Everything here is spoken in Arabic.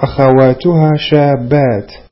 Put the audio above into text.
أخواتها شابات.